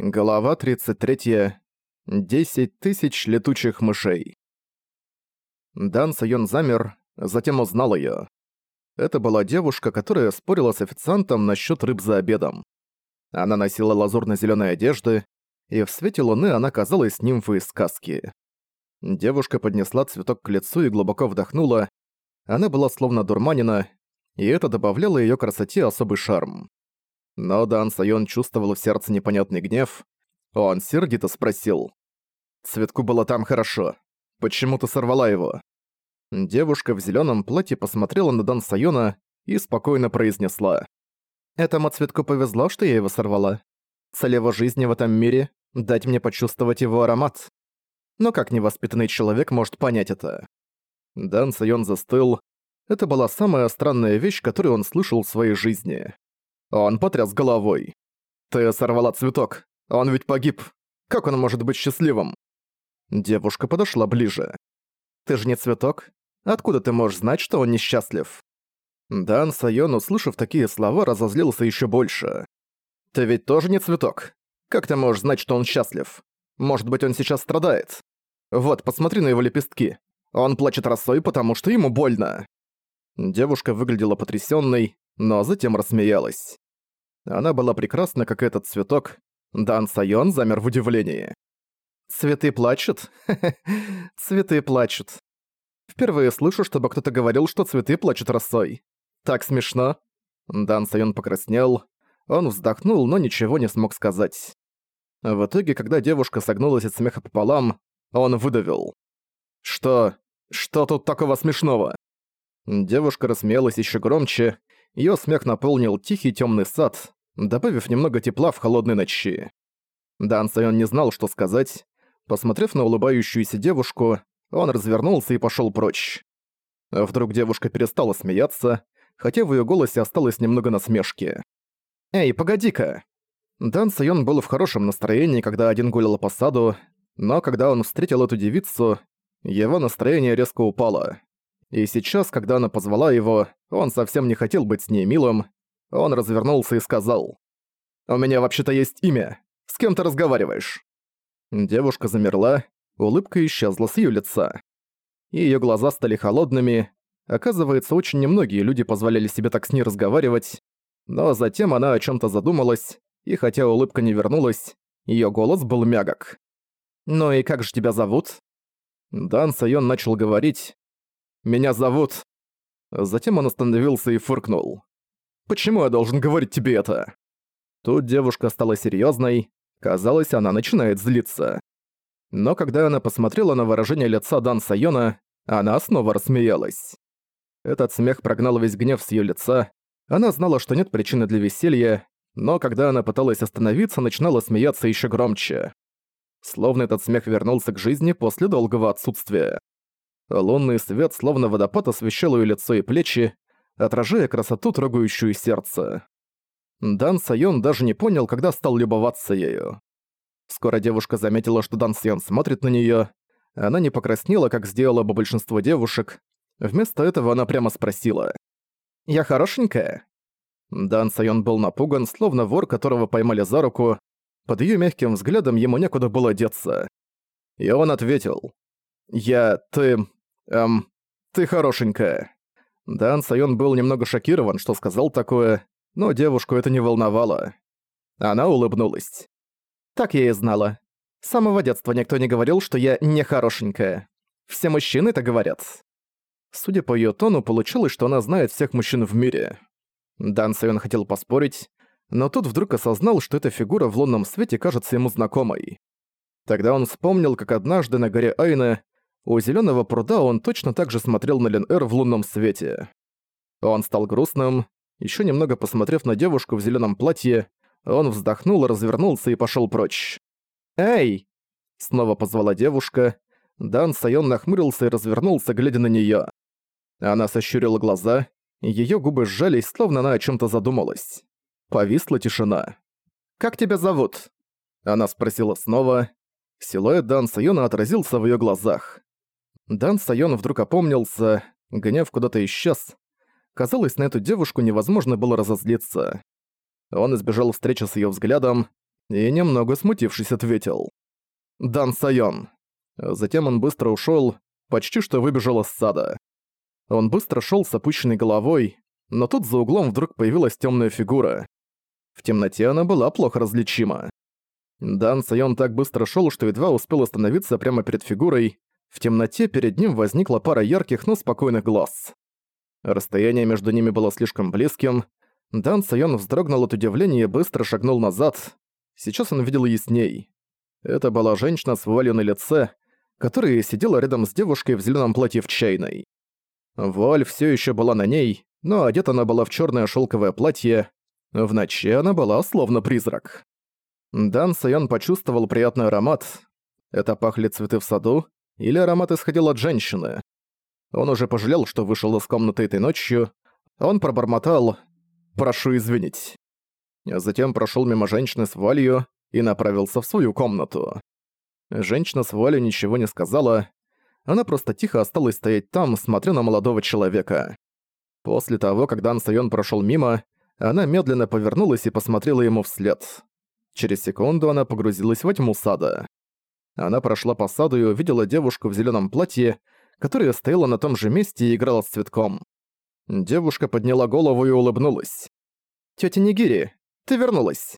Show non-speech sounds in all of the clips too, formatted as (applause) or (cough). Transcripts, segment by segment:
Глава 33. 10 тысяч летучих мышей. Дан Сайон замер, затем узнал её. Это была девушка, которая спорила с официантом насчёт рыб за обедом. Она носила лазурно-зелёные одежды, и в свете луны она казалась нимфой из сказки. Девушка поднесла цветок к лицу и глубоко вдохнула. Она была словно дурманина, и это добавляло её красоте особый шарм. Но Дан Сайон чувствовал в сердце непонятный гнев. Он сердито спросил. «Цветку было там хорошо. Почему ты сорвала его?» Девушка в зеленом платье посмотрела на Дан Сайона и спокойно произнесла. «Этому цветку повезло, что я его сорвала. Цель его жизни в этом мире — дать мне почувствовать его аромат. Но как невоспитанный человек может понять это?» Дан Сайон застыл. Это была самая странная вещь, которую он слышал в своей жизни. Он потряс головой. «Ты сорвала цветок. Он ведь погиб. Как он может быть счастливым?» Девушка подошла ближе. «Ты же не цветок. Откуда ты можешь знать, что он несчастлив?» Дан Сайон, услышав такие слова, разозлился еще больше. «Ты ведь тоже не цветок. Как ты можешь знать, что он счастлив? Может быть, он сейчас страдает? Вот, посмотри на его лепестки. Он плачет росой, потому что ему больно». Девушка выглядела потрясённой, но затем рассмеялась. Она была прекрасна, как этот цветок. Дан Сайон замер в удивлении. «Цветы плачут? (laughs) цветы плачут. Впервые слышу, чтобы кто-то говорил, что цветы плачут росой. Так смешно». Дан Сайон покраснел. Он вздохнул, но ничего не смог сказать. В итоге, когда девушка согнулась от смеха пополам, он выдавил. «Что? Что тут такого смешного?» Девушка рассмеялась еще громче, Её смех наполнил тихий тёмный сад, добавив немного тепла в холодной ночи. Дан Сайон не знал, что сказать. Посмотрев на улыбающуюся девушку, он развернулся и пошёл прочь. Вдруг девушка перестала смеяться, хотя в её голосе осталось немного насмешки. «Эй, погоди-ка!» Дан Сайон был в хорошем настроении, когда один гулял по саду, но когда он встретил эту девицу, его настроение резко упало. И сейчас, когда она позвала его, он совсем не хотел быть с ней милым. Он развернулся и сказал. «У меня вообще-то есть имя. С кем ты разговариваешь?» Девушка замерла, улыбка исчезла с её лица. И её глаза стали холодными. Оказывается, очень немногие люди позволяли себе так с ней разговаривать. Но затем она о чём-то задумалась, и хотя улыбка не вернулась, её голос был мягок. «Ну и как же тебя зовут?» Дан Сайон начал говорить, меня зовут...» Затем он остановился и фыркнул. «Почему я должен говорить тебе это?» Тут девушка стала серьёзной. Казалось, она начинает злиться. Но когда она посмотрела на выражение лица Дан Сайона, она снова рассмеялась. Этот смех прогнал весь гнев с её лица. Она знала, что нет причины для веселья, но когда она пыталась остановиться, начинала смеяться ещё громче. Словно этот смех вернулся к жизни после долгого отсутствия. Лунный свет словно водопад освещал её лицо и плечи, отражая красоту, трогающую сердце. Дан Сайон даже не понял, когда стал любоваться ею. Скоро девушка заметила, что Дан Сайон смотрит на неё. Она не покраснела, как сделала бы большинство девушек. Вместо этого она прямо спросила. «Я хорошенькая?» Дан Сайон был напуган, словно вор, которого поймали за руку. Под её мягким взглядом ему некуда было деться. И он ответил. «Я... ты... «Эм, ты хорошенькая». Дан Сайон был немного шокирован, что сказал такое, но девушку это не волновало. Она улыбнулась. «Так я и знала. С самого детства никто не говорил, что я не хорошенькая. Все мужчины это говорят». Судя по её тону, получилось, что она знает всех мужчин в мире. Дан Сайон хотел поспорить, но тут вдруг осознал, что эта фигура в лунном свете кажется ему знакомой. Тогда он вспомнил, как однажды на горе Айна у зеленого пруда он точно так же смотрел на Лен-Эр в лунном свете. Он стал грустным. Еще немного посмотрев на девушку в зеленом платье, он вздохнул, развернулся и пошел прочь. «Эй!» — снова позвала девушка. Дан Сайон нахмурился и развернулся, глядя на нее. Она сощурила глаза, ее губы сжались, словно она о чем то задумалась. Повисла тишина. «Как тебя зовут?» Она спросила снова. Силуэт Дан Сайона отразился в ее глазах. Дан Сайон вдруг опомнился, гнев куда-то исчез. Казалось, на эту девушку невозможно было разозлиться. Он избежал встречи с её взглядом. и, немного смутившись, ответил. «Дан Сайон». Затем он быстро ушёл, почти что выбежал из сада. Он быстро шёл с опущенной головой, но тут за углом вдруг появилась тёмная фигура. В темноте она была плохо различима. Дан Сайон так быстро шёл, что едва успел остановиться прямо перед фигурой. В темноте перед ним возникла пара ярких, но спокойных глаз. Расстояние между ними было слишком близким. Дан Сайон вздрогнул от удивления и быстро шагнул назад. Сейчас он видел ясней. Это была женщина с вуалью на лице, которая сидела рядом с девушкой в зеленом платье в чайной. Вуаль все еще была на ней, но одета она была в черное шелковое платье. В ночи она была словно призрак. Дан Сайон почувствовал приятный аромат. Это пахли цветы в саду, или аромат исходил от женщины. Он уже пожалел, что вышел из комнаты этой ночью. Он пробормотал «Прошу извинить». Затем прошел мимо женщины с вуалью и направился в свою комнату. Женщина с вуалью ничего не сказала, она просто тихо осталась стоять там, смотря на молодого человека. После того, как Дан Сайон прошёл мимо, она медленно повернулась и посмотрела ему вслед. Через секунду она погрузилась во тьму сада. Она прошла по саду и увидела девушку в зелёном платье, которая стояла на том же месте и играла с цветком. Девушка подняла голову и улыбнулась. «Тётя Нигири, ты вернулась!»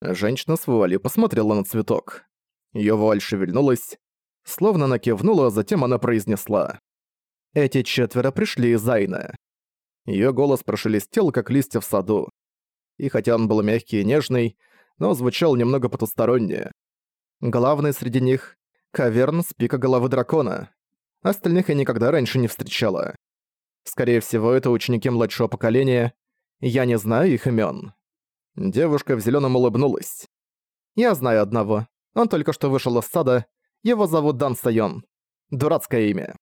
Женщина с вуалью посмотрела на цветок. Её вуаль шевельнулась, словно она кивнула, а затем она произнесла. «Эти четверо пришли из Айна». Её голос прошелестел, как листья в саду. И хотя он был мягкий и нежный, но звучал немного потусторонне. Главный среди них — каверн с пика головы дракона. Остальных я никогда раньше не встречала. Скорее всего, это ученики младшего поколения. Я не знаю их имен. Девушка в зеленом улыбнулась. «Я знаю одного. Он только что вышел из сада. Его зовут Дан Сайон. Дурацкое имя».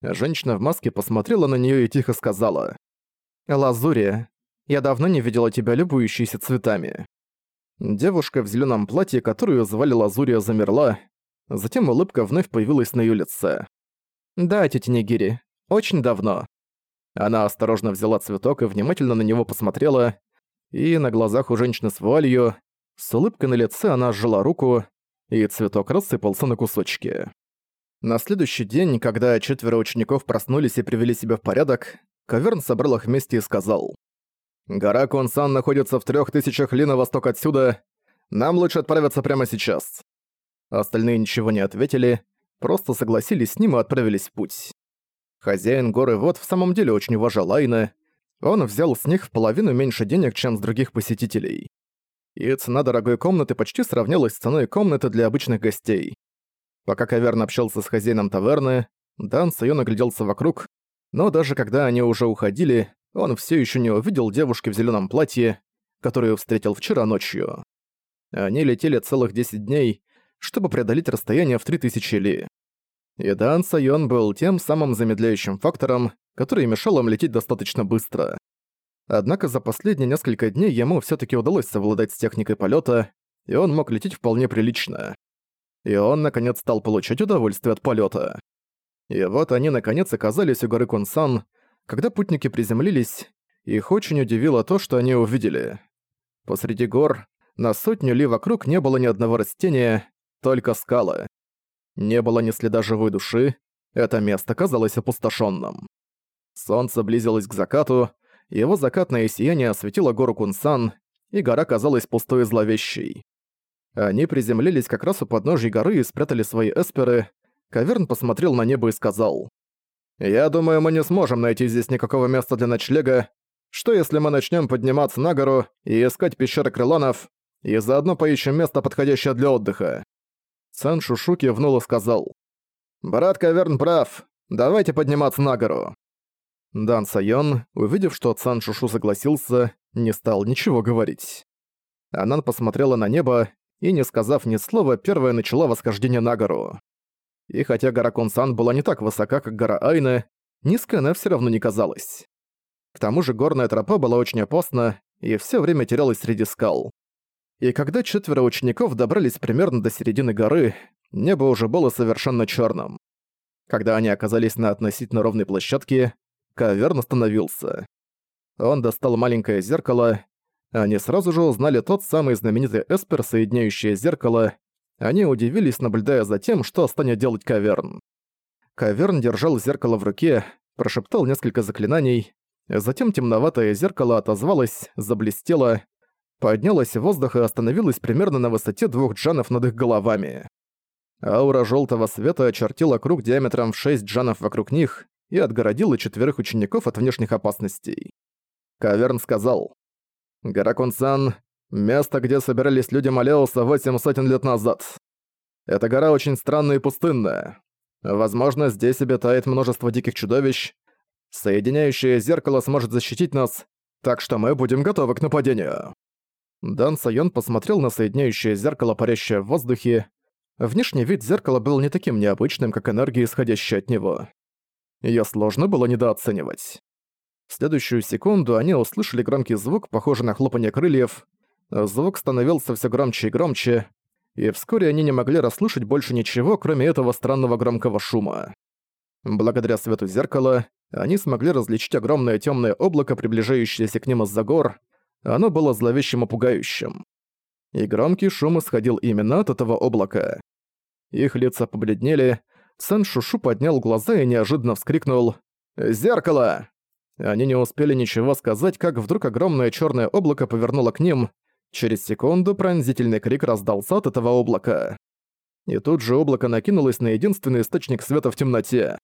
Женщина в маске посмотрела на нее и тихо сказала. «Лазурия, я давно не видела тебя любующейся цветами». Девушка в зеленом платье, которую звали Лазурия, замерла. Затем улыбка вновь появилась на ее лице. «Да, тетя Нигири, очень давно». Она осторожно взяла цветок и внимательно на него посмотрела, и на глазах у женщины с вуалью, с улыбкой на лице она сжала руку, и цветок рассыпался на кусочки. На следующий день, когда четверо учеников проснулись и привели себя в порядок, Каверн собрал их вместе и сказал. «Гора Кунсан находится в трех тысячах ли на восток отсюда. Нам лучше отправиться прямо сейчас». Остальные ничего не ответили, просто согласились с ним и отправились в путь. Хозяин горы Вот в самом деле очень уважал Айна, он взял с них в половину меньше денег, чем с других посетителей. И цена дорогой комнаты почти сравнялась с ценой комнаты для обычных гостей. Пока Каверн общался с хозяином таверны, Дан Сайон огляделся вокруг, но даже когда они уже уходили, он все еще не увидел девушки в зеленом платье, которую встретил вчера ночью. Они летели целых 10 дней, чтобы преодолеть расстояние в 3000 ли. И Дан Сайон был тем самым замедляющим фактором, который мешал им лететь достаточно быстро. Однако за последние несколько дней ему все таки удалось совладать с техникой полета, и он мог лететь вполне прилично. И он, наконец, стал получать удовольствие от полета. И вот они, наконец, оказались у горы Кунсан, когда путники приземлились, их очень удивило то, что они увидели. Посреди гор, на сотню ли вокруг не было ни одного растения, только скалы. Не было ни следа живой души, это место казалось опустошенным. Солнце близилось к закату, его закатное сияние осветило гору Кунсан, и гора казалась пустой и зловещей. Они приземлились как раз у подножья горы и спрятали свои эсперы. Каверн посмотрел на небо и сказал. «Я думаю, мы не сможем найти здесь никакого места для ночлега. Что если мы начнем подниматься на гору и искать пещеры крыланов, и заодно поищем место, подходящее для отдыха?» Сан Шушу кивнул и сказал. «Брат Каверн прав. Давайте подниматься на гору». Дан Сайон, увидев, что Цан Шушу согласился, не стал ничего говорить. Анан посмотрела на небо и, не сказав ни слова, первая начала восхождение на гору. И хотя гора Кунсан была не так высока, как гора Айна, низкая она все равно не казалась. К тому же горная тропа была очень опасна и все время терялась среди скал. И когда четверо учеников добрались примерно до середины горы, небо уже было совершенно черным. Когда они оказались на относительно ровной площадке, Каверн остановился. Он достал маленькое зеркало. Они сразу же узнали тот самый знаменитый эспер, соединяющее зеркало. Они удивились, наблюдая за тем, что станет делать Каверн. Каверн держал зеркало в руке, прошептал несколько заклинаний, затем темноватое зеркало отозвалось, заблестело, поднялось в воздух и остановилось примерно на высоте двух джанов над их головами. Аура желтого света очертила круг диаметром в 6 джанов вокруг них и отгородила четверых учеников от внешних опасностей. Каверн сказал, «Гаракун-сан, место, где собирались люди Малеуса восемь сотен лет назад. Эта гора очень странная и пустынная. Возможно, здесь обитает множество диких чудовищ. Соединяющее зеркало сможет защитить нас, так что мы будем готовы к нападению». Дан Сайон посмотрел на соединяющее зеркало, парящее в воздухе, Внешний вид зеркала был не таким необычным, как энергия, исходящая от него. Её сложно было недооценивать. В следующую секунду они услышали громкий звук, похожий на хлопанье крыльев. Звук становился всё громче и громче, и вскоре они не могли расслышать больше ничего, кроме этого странного громкого шума. Благодаря свету зеркала они смогли различить огромное тёмное облако, приближающееся к ним из-за гор. Оно было зловещим и пугающим. И громкий шум исходил именно от этого облака. Их лица побледнели. Сэн Шушу поднял глаза и неожиданно вскрикнул «Зеркало!». Они не успели ничего сказать, как вдруг огромное черное облако повернуло к ним. Через секунду пронзительный крик раздался от этого облака. И тут же облако накинулось на единственный источник света в темноте.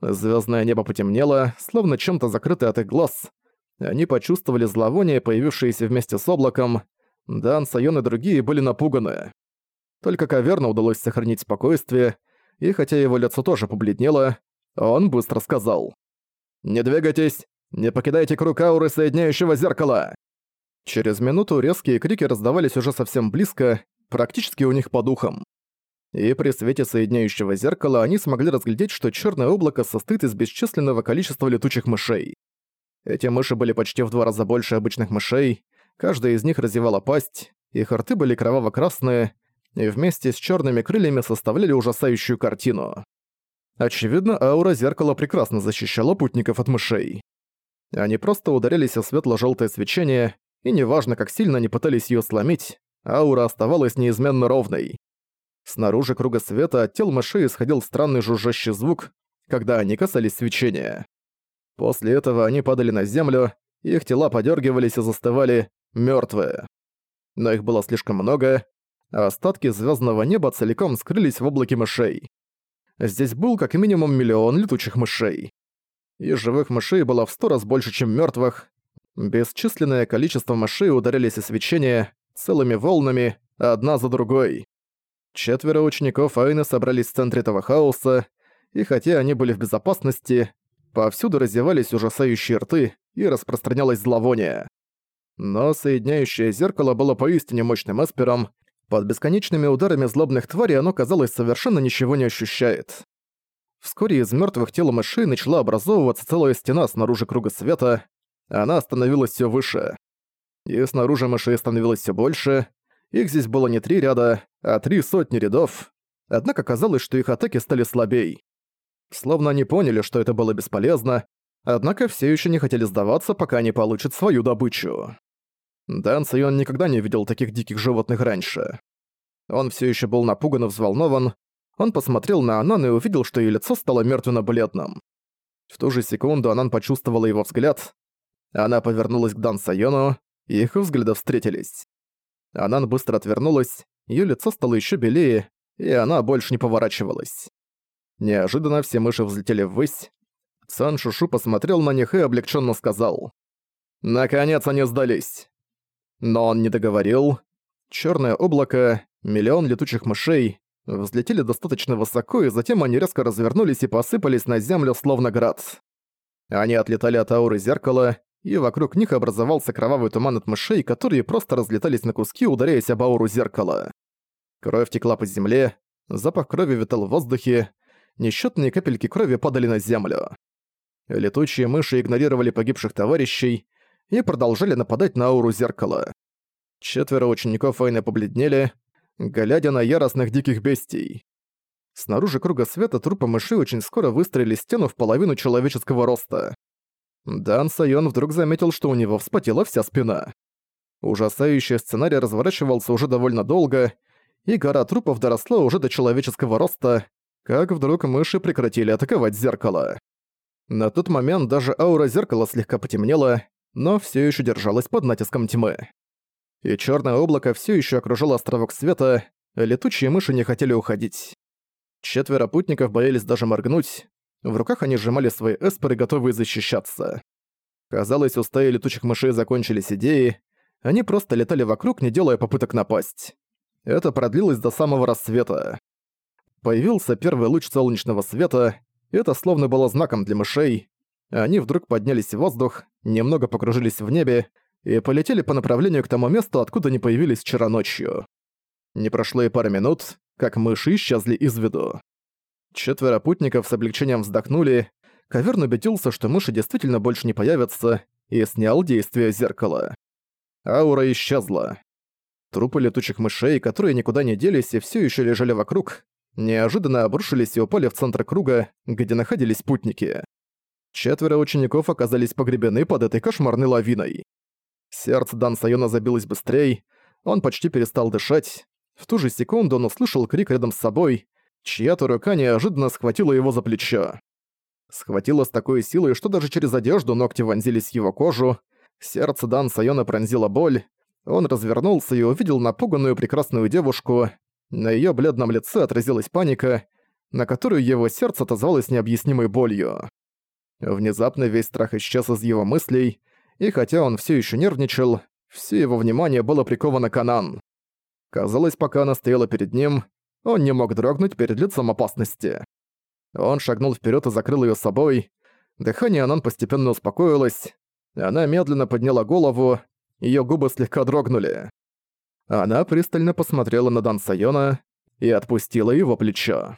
Звездное небо потемнело, словно чем-то закрытое от их глаз. Они почувствовали зловоние, появившееся вместе с облаком. Дан, Сайон и другие были напуганы. Только Каверна удалось сохранить спокойствие, и хотя его лицо тоже побледнело, он быстро сказал. «Не двигайтесь! Не покидайте круг ауры соединяющего зеркала!» Через минуту резкие крики раздавались уже совсем близко, практически у них по духам. И при свете соединяющего зеркала они смогли разглядеть, что черное облако состоит из бесчисленного количества летучих мышей. Эти мыши были почти в два раза больше обычных мышей, каждая из них разевала пасть, их рты были кроваво-красные, и вместе с черными крыльями составляли ужасающую картину. Очевидно, аура зеркала прекрасно защищала путников от мышей. Они просто ударились о светло-желтое свечение, и неважно, как сильно они пытались ее сломить, аура оставалась неизменно ровной. Снаружи круга света от тел мышей исходил странный жужжащий звук, когда они касались свечения. После этого они падали на землю, их тела подергивались и застывали, мертвые. Но их было слишком много, а остатки звездного неба целиком скрылись в облаке мышей. Здесь был как минимум миллион летучих мышей. И живых мышей было в сто раз больше, чем мертвых. Бесчисленное количество мышей ударились о свечение целыми волнами, одна за другой. Четверо учеников Айны собрались в центре этого хаоса, и хотя они были в безопасности, повсюду раздевались ужасающие рты и распространялось зловоние. Но соединяющее зеркало было поистине мощным эспером, под бесконечными ударами злобных тварей оно, казалось, совершенно ничего не ощущает. Вскоре из мертвых тел мышей начала образовываться целая стена снаружи круга света, она становилась все выше. И снаружи мышей становилось все больше, их здесь было не три ряда, а три сотни рядов, однако казалось, что их атаки стали слабей. Словно они поняли, что это было бесполезно, однако все еще не хотели сдаваться, пока не получат свою добычу. Дан Сайон никогда не видел таких диких животных раньше. Он все еще был напуган и взволнован. Он посмотрел на Анан и увидел, что ее лицо стало мертвенно-бледным. В ту же секунду Анан почувствовала его взгляд. Она повернулась к Дан Сайону, и их взгляды встретились. Анан быстро отвернулась, ее лицо стало еще белее, и она больше не поворачивалась. Неожиданно все мыши взлетели ввысь. Сан Шушу посмотрел на них и облегченно сказал. «Наконец они сдались!» Но он не договорил. Черное облако, миллион летучих мышей, взлетели достаточно высоко, и затем они резко развернулись и посыпались на землю, словно град. Они отлетали от ауры зеркала, и вокруг них образовался кровавый туман от мышей, которые просто разлетались на куски, ударяясь об ауру зеркала. Кровь текла по земле, запах крови витал в воздухе, несчетные капельки крови падали на землю. Летучие мыши игнорировали погибших товарищей, и продолжали нападать на ауру зеркала. Четверо учеников Айны побледнели, глядя на яростных диких бестий. Снаружи круга света трупы мыши очень скоро выстроили стену в половину человеческого роста. Дан Сайон вдруг заметил, что у него вспотела вся спина. Ужасающий сценарий разворачивался уже довольно долго, и гора трупов доросла уже до человеческого роста, как вдруг мыши прекратили атаковать зеркало. На тот момент даже аура зеркала слегка потемнела, но все еще держалась под натиском тьмы. И черное облако все еще окружало островок света, летучие мыши не хотели уходить. Четверо путников боялись даже моргнуть, в руках они сжимали свои эспоры, готовые защищаться. Казалось, у стаи летучих мышей закончились идеи, они просто летали вокруг, не делая попыток напасть. Это продлилось до самого рассвета. Появился первый луч солнечного света, это словно было знаком для мышей. Они вдруг поднялись в воздух, немного покружились в небе и полетели по направлению к тому месту, откуда они появились вчера ночью. Не прошло и пары минут, как мыши исчезли из виду. Четверо путников с облегчением вздохнули, Каверн убедился, что мыши действительно больше не появятся, и снял действие зеркала. Аура исчезла. Трупы летучих мышей, которые никуда не делись и все еще лежали вокруг, неожиданно обрушились и упали в центр круга, где находились путники. Четверо учеников оказались погребены под этой кошмарной лавиной. Сердце Дан Сайона забилось быстрее, он почти перестал дышать. В ту же секунду он услышал крик рядом с собой, чья-то рука неожиданно схватила его за плечо. Схватила с такой силой, что даже через одежду ногти вонзились в его кожу. Сердце Дан Сайона пронзила боль. Он развернулся и увидел напуганную прекрасную девушку. На её бледном лице отразилась паника, на которую его сердце отозвалось необъяснимой болью. Внезапно весь страх исчез из его мыслей, и хотя он всё ещё нервничал, всё его внимание было приковано к Анан. Казалось, пока она стояла перед ним, он не мог дрогнуть перед лицом опасности. Он шагнул вперед и закрыл ее собой. Дыхание Анан постепенно успокоилось. Она медленно подняла голову, ее губы слегка дрогнули. Она пристально посмотрела на Дан Сайона и отпустила его плечо.